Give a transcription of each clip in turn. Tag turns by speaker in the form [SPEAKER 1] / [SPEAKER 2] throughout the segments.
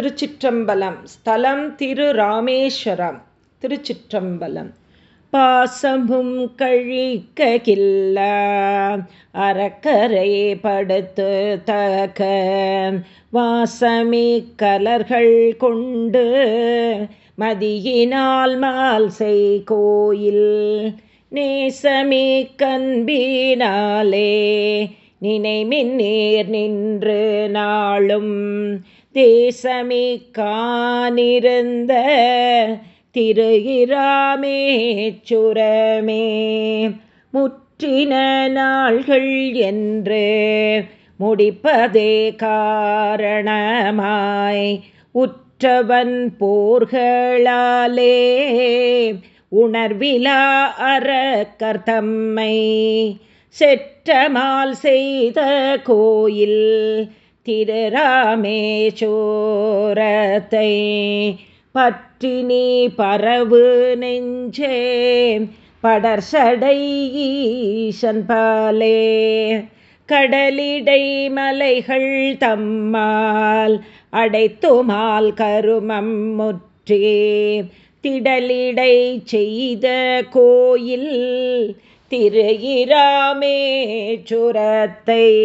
[SPEAKER 1] திருச்சிற்றம்பலம். ஸ்தலம் திரு ராமேஸ்வரம். திருச்சிற்றம்பலம். பாசமும் கழிக்ககில்ல. அறக்கரை படுத்து தக. வாசமே கலர்கள் கொண்டு மதியினால் மால் செய் கோயில். நேசமே கண்பினாலே நினைமின் நேர் நின்று நாளும். தேசமே காணிருந்த திருகிராமே சுரமே. முற்றின நாள்கள் என்று முடிப்பதே காரணமாய் உற்றவன் போர்களாலே. உணர்விலா அறக்கர்த்தம்மை செற்றமால் செய்த கோயில் திருராமேச்சோரத்தை பற்றி நீ பரவு நெஞ்சே. படர்சடை ஈசன் பாலே. கடலிடை மலைகள் தம்மால் அடைத்துமால் கருமம் முற்றே. திடலிடை செய்த கோயில் திரு இராமே சுரத்தை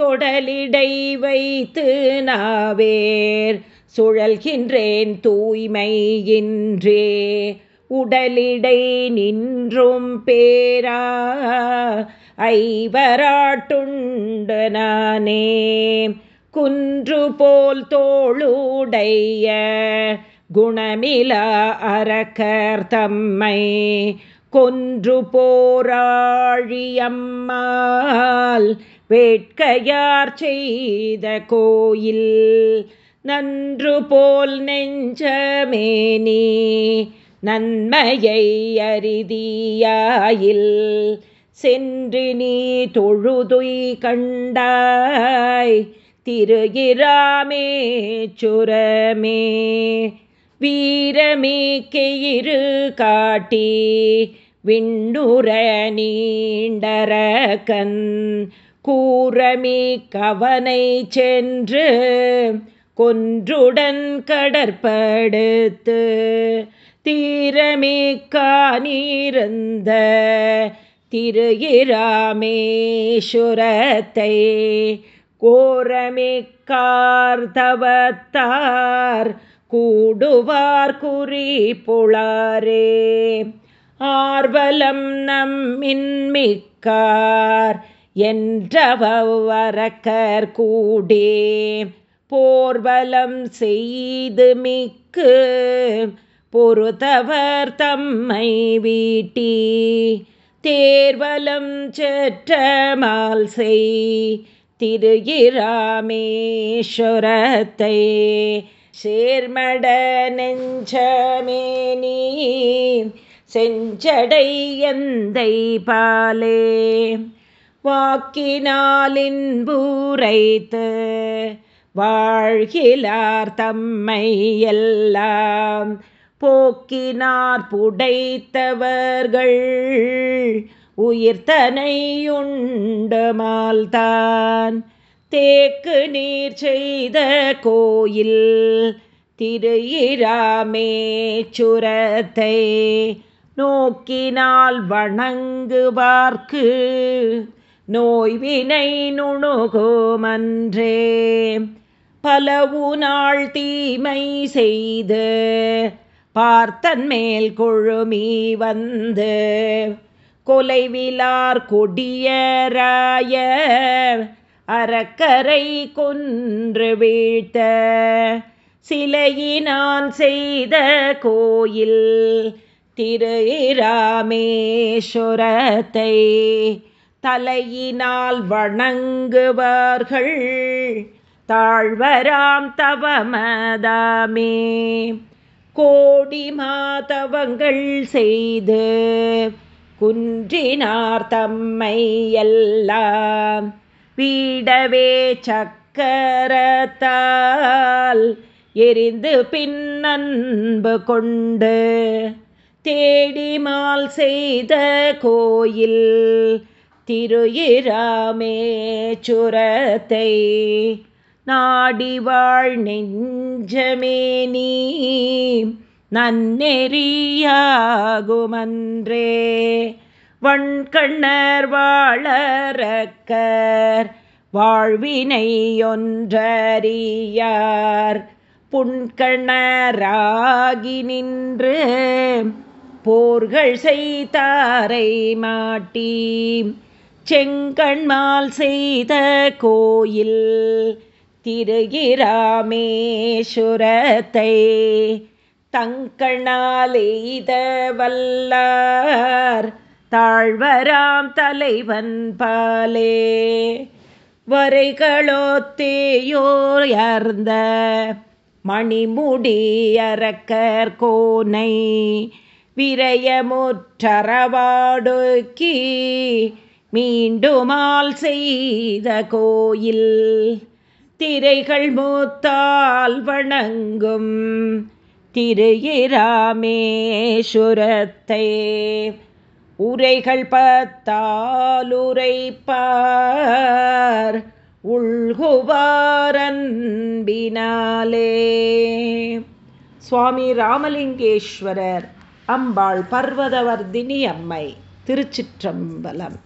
[SPEAKER 1] தொடலிடை வைத்து நாவேர். சுழல்கின்றேன் தூய்மையின்றே. உடலிடை நின்றும் பேரா. ஐவராட்டுண்டு நானே. குன்று போல் தோளுடைய. குணமில அறக்கர் தம்மை. கொன்று போராழியம்மாள் வேட்கையார் செய்த கோயில் நன்று போல் நெஞ்சமேனி நன்மையை அறிதியாயில் சென்று நீ தொழுதுய் கண்டாய் திருகிராமே சுரமே. வீரமே கெயிறு காட்டி விண்ணுற நீண்டரக்கன் கூறமி கவனை சென்று கொன்றுடன் கடற்படுத்து தீரமே காணிருந்த திரு இராமேஸ்வரத்தை கோரமே கூடுவார் குறி புளாரே ஆர்வலம் நம்மின்மிக்கார் என்றவரக்கர் கூடே. போர்வலம் செய்து மிக்கு பொறுத்தவர் தம்மை வீட்டி. தேர்வலம் செற்றமால் செய் திரு இராமேஸ்வரத்தை சேர்மட நெஞ்சமே நீ செஞ்சடை எந்தை பாலே வாக்கினாலின்பூரைத்து வாழ்கிலார் தம்மை எல்லாம் போக்கினார் புடைத்தவர்கள் உயிர்த்தனையுண்டுமால்தான். தேக்கு நீர் செய்த கோயில் திரு இராமே சுரத்தை நோக்கினால் வணங்குவார்க்கு. நோய்வினை நுணுகுமன்றே. பலவு நாள் தீமை செய்து பார்த்தன் மேல் கொழுமி வந்து. கொலைவிலார் கொடியராய அறக்கரை கொன்று வீழ்த்த. சிலையினான் செய்த கோயில் திரு ராமேஸ்வரத்தை தலையினால் வணங்குவார்கள். தாழ்வராம் தவமதாமே. கோடி மாதவங்கள் செய்து குன்றினார் தம்மை எல்லாம். வீடவே சக்கரத்தால் எரிந்து பின்னன்பு கொண்டு தேடிமால் செய்த கோயில் திரு இராமேச்சுரத்தை நாடிவாழ் நெஞ்சமே நீ நன்னெறியாகுமன்றே. வண்கண்ணர் வாழறக்கர் வாழ்வினை ஒன்றறியார் புண்கணராகி நின்று போர்கள் செய்தாரை மாட்டி செங்கண்மால் செய்த கோயில் திருகிராமேஸ்வரத்தை தங்கணாலெய்த வல்லார் தாழ்வராம் தலைவன் பாலே. வரைகளோத்தேயோர்ந்த மணிமுடியரக்கர் கோனை விரயமுற்றரவாடுக்கி மீண்டுமால் செய்த கோயில் திரைகள் மூத்தால் வணங்கும் திருகிராமேஸ்வரத்தை உரைகள் பத்தாலுரைப்பார் உள்குவாரன்பினாலே. சுவாமி ராமலிங்கேஸ்வரர் அம்பாள் பர்வதவர்தினி அம்மை திருச்சிற்றம்பலம்.